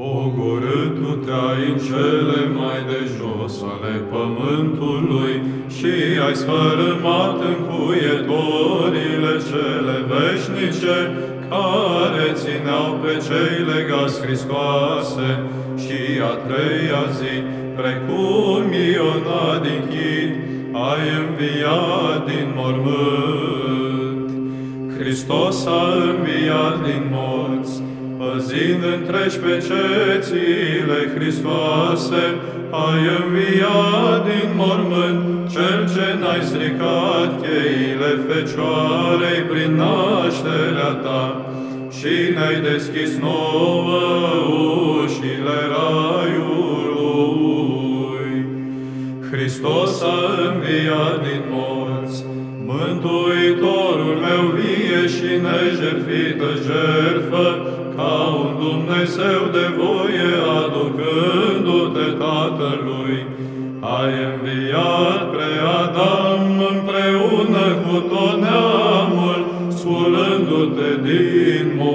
Pogorâtu-te-ai în cele mai de jos ale pământului și ai sfărâmat încuietorile cele veșnice care țineau pe cei legați Hristoase și a treia zi, precum Iona din chid, ai înviat din mormânt. Hristos a înviat din morți, păzind întregi pe cețile Hristoase, ai înviat din mormânt cel ce n-ai stricat cheile Fecioarei prin nașterea ta și ne-ai deschis nouă ușile raiului. Hristos a înviat din morți, Mântuitorul meu vie și nejertfită jertfă, ca un Dumnezeu de voie aducându-te Tatălui. Ai înviat pre Adam împreună cu tot neamul, sculându-te din morți.